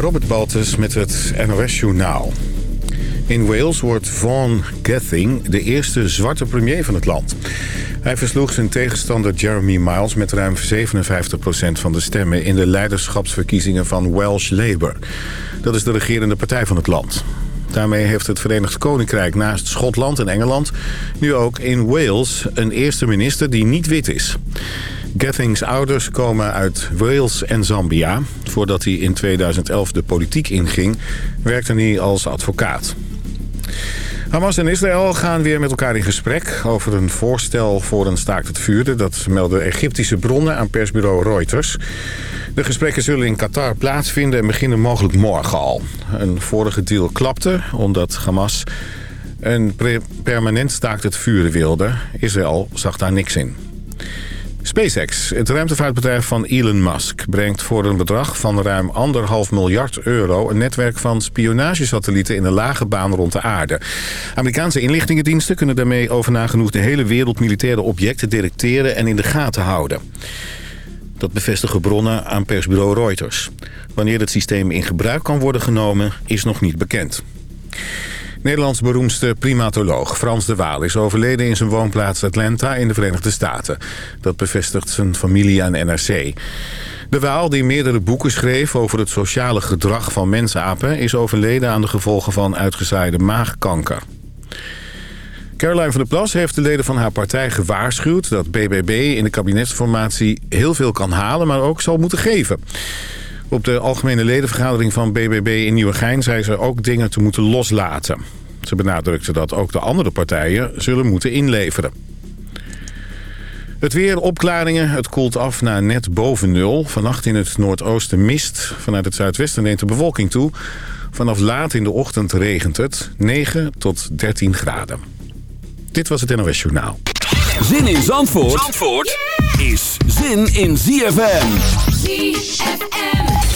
Robert Baltus met het NOS Journaal. In Wales wordt Vaughan Gething de eerste zwarte premier van het land. Hij versloeg zijn tegenstander Jeremy Miles met ruim 57% van de stemmen... in de leiderschapsverkiezingen van Welsh Labour. Dat is de regerende partij van het land. Daarmee heeft het Verenigd Koninkrijk naast Schotland en Engeland... nu ook in Wales een eerste minister die niet wit is. Gethings ouders komen uit Wales en Zambia. Voordat hij in 2011 de politiek inging, werkte hij als advocaat. Hamas en Israël gaan weer met elkaar in gesprek over een voorstel voor een staakt het vuren. Dat melden Egyptische bronnen aan persbureau Reuters. De gesprekken zullen in Qatar plaatsvinden en beginnen mogelijk morgen al. Een vorige deal klapte omdat Hamas een permanent staakt het vuren wilde. Israël zag daar niks in. SpaceX, het ruimtevaartbedrijf van Elon Musk... brengt voor een bedrag van ruim anderhalf miljard euro... een netwerk van spionagesatellieten in de lage baan rond de aarde. Amerikaanse inlichtingendiensten kunnen daarmee over nagenoeg... de hele wereld militaire objecten detecteren en in de gaten houden. Dat bevestigen bronnen aan persbureau Reuters. Wanneer het systeem in gebruik kan worden genomen, is nog niet bekend. Nederlands beroemdste primatoloog Frans de Waal is overleden in zijn woonplaats Atlanta in de Verenigde Staten. Dat bevestigt zijn familie aan NRC. De Waal, die meerdere boeken schreef over het sociale gedrag van mensapen... is overleden aan de gevolgen van uitgezaaide maagkanker. Caroline van der Plas heeft de leden van haar partij gewaarschuwd... dat BBB in de kabinetsformatie heel veel kan halen, maar ook zal moeten geven. Op de algemene ledenvergadering van BBB in Nieuwegein... zei ze ook dingen te moeten loslaten. Ze benadrukte dat ook de andere partijen zullen moeten inleveren. Het weer, opklaringen. Het koelt af naar net boven nul. Vannacht in het noordoosten mist. Vanuit het zuidwesten neemt de bewolking toe. Vanaf laat in de ochtend regent het. 9 tot 13 graden. Dit was het NOS Journaal. Zin in Zandvoort, Zandvoort is zin in ZFM. ZFM.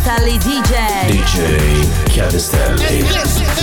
Chiavestelli DJ DJ Chiavestelli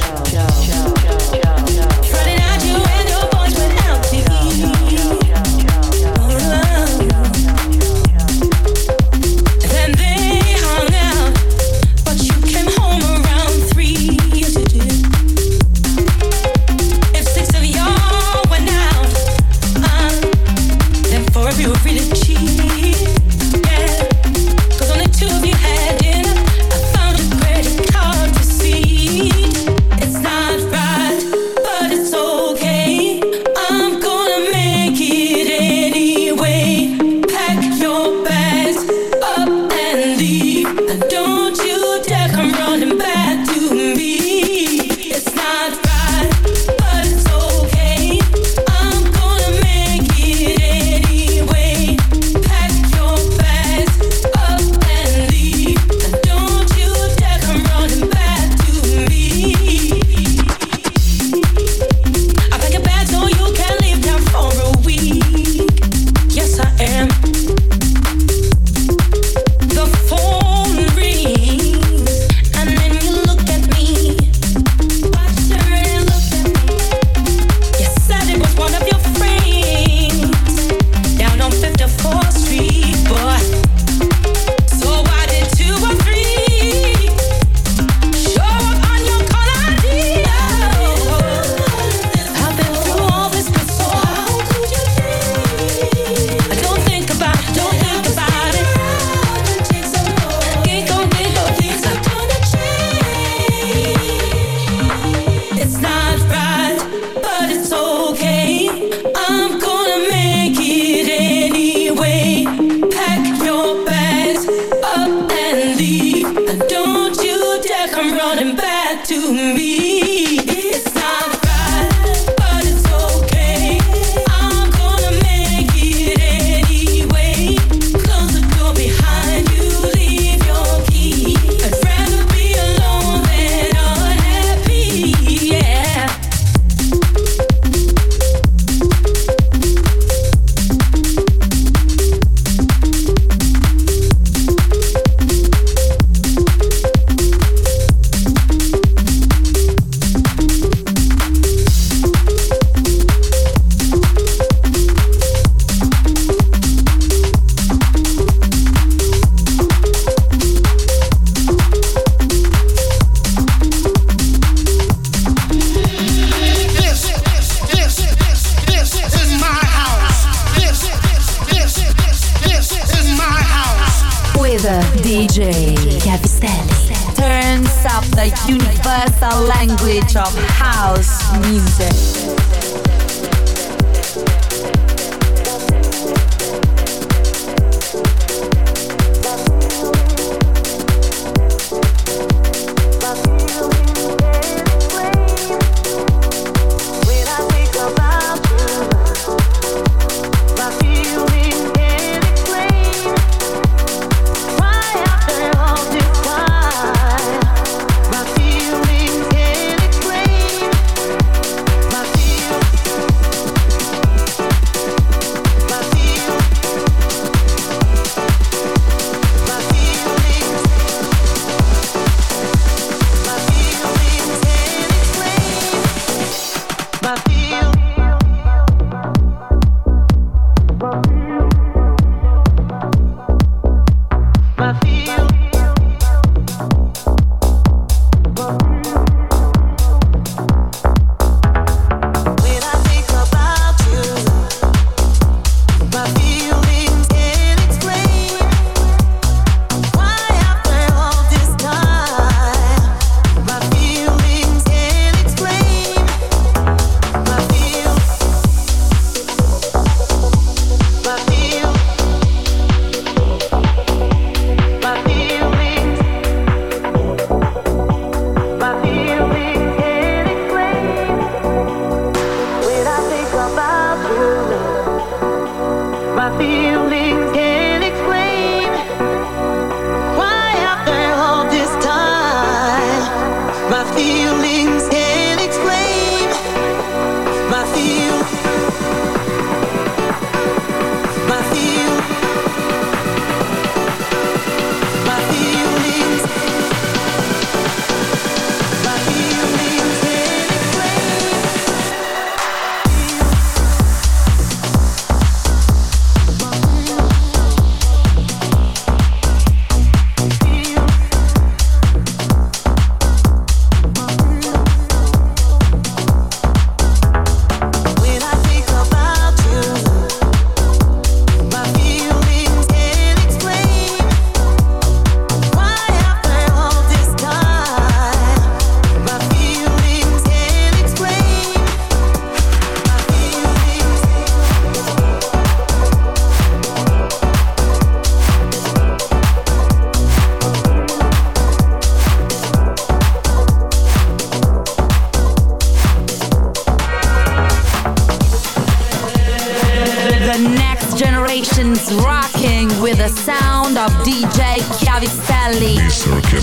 show. to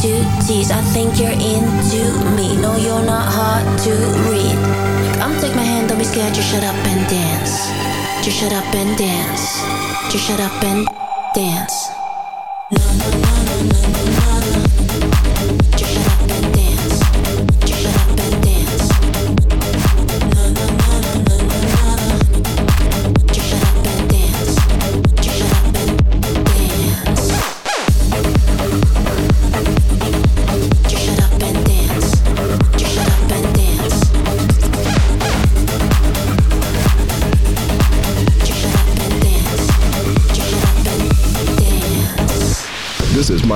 to tease. I think you're into me. No, you're not hard to read. Come take my hand, don't be scared. Just shut up and dance. Just shut up and dance. Just shut up and dance.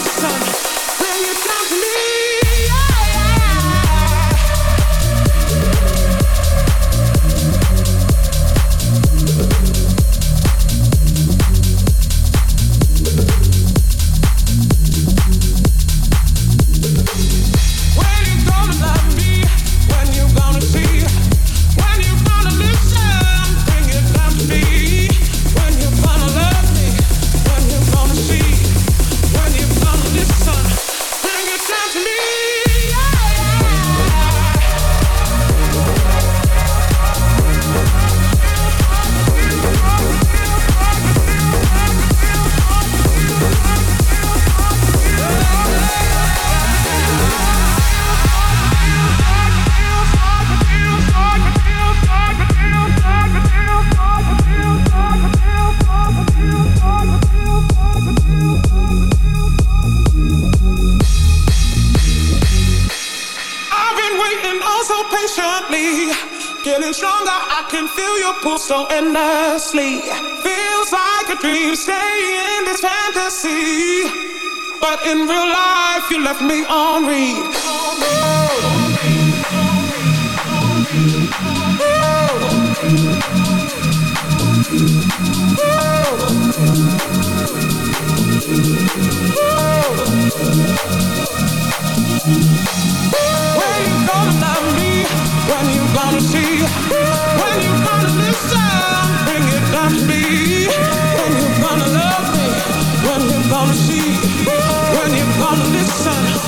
this time. Fantasy. But in real life, you left me on read. sun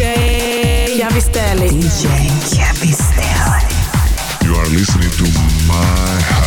DJ Chiavistelli. DJ Chiavistelli. You are listening to my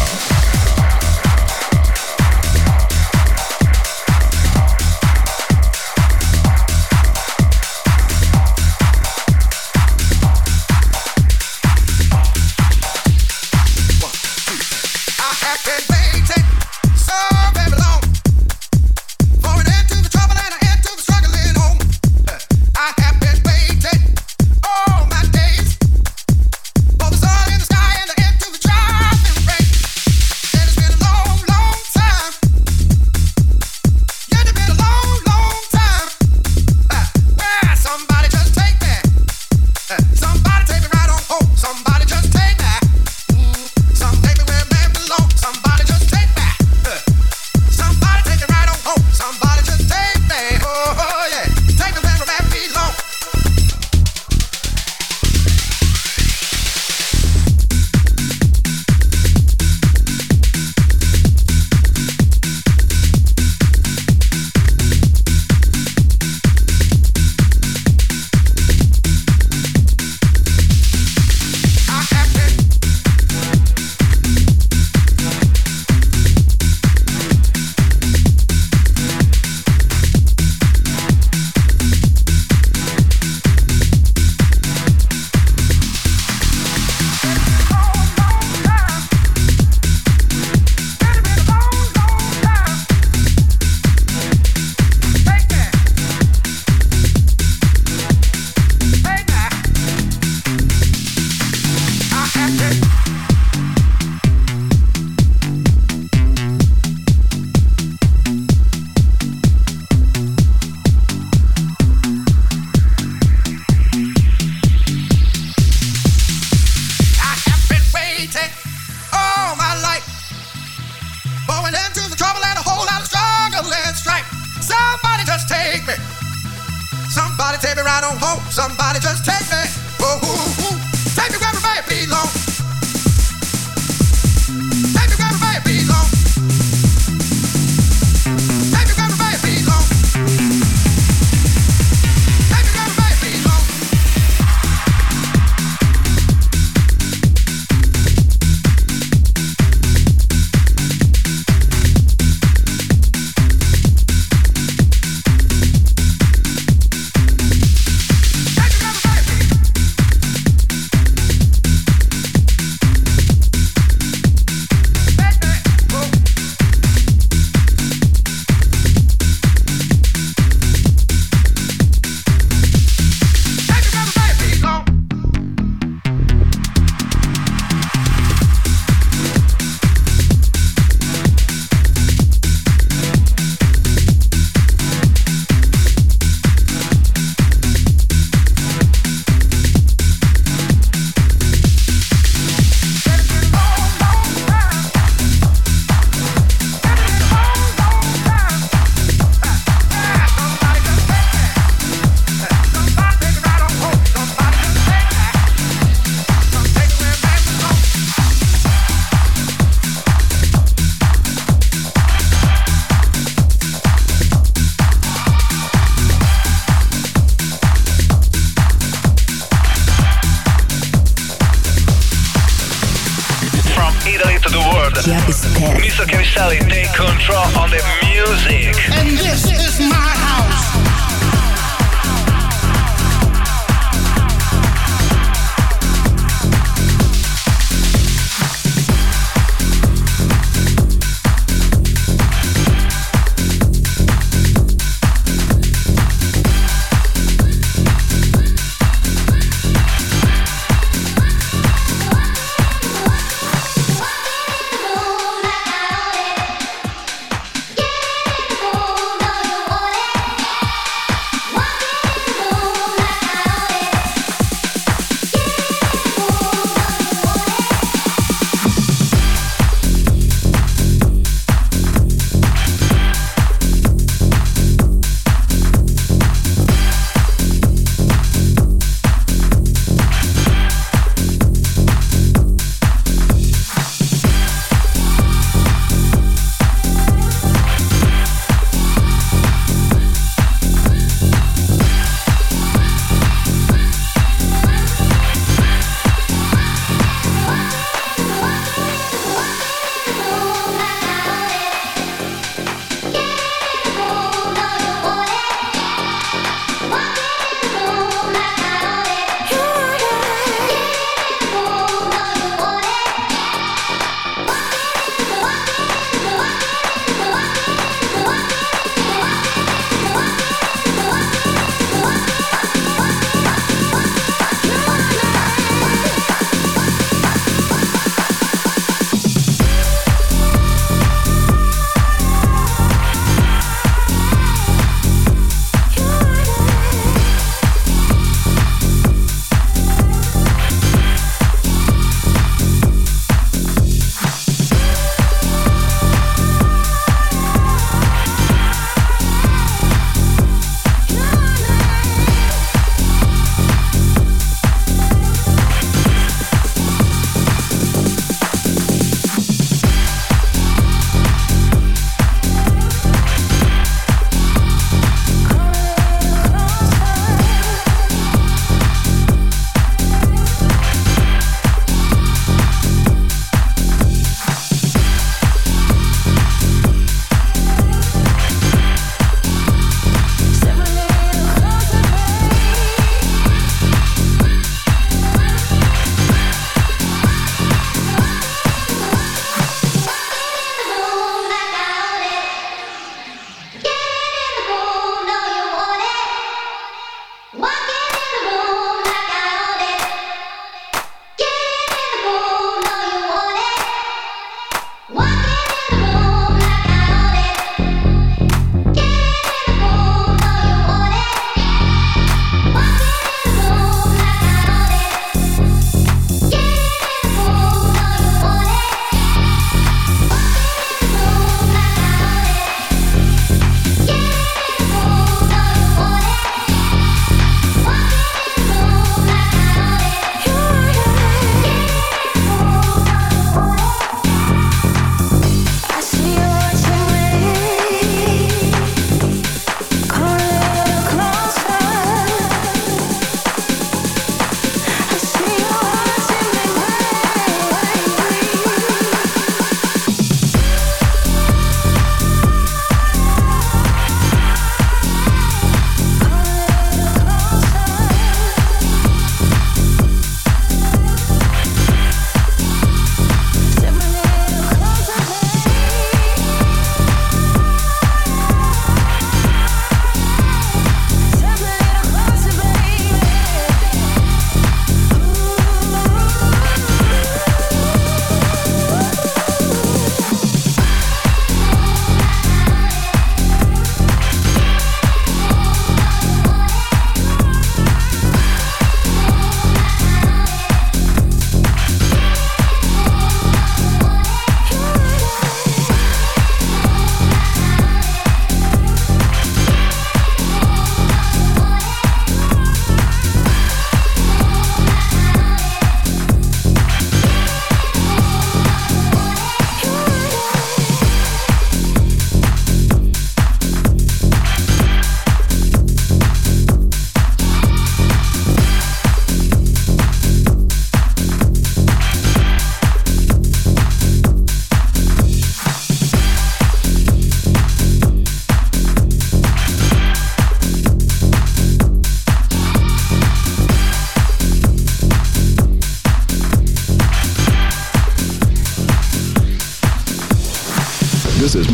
Mr. Cavistelli, take control on the music. And this is my house.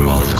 Commonwealth.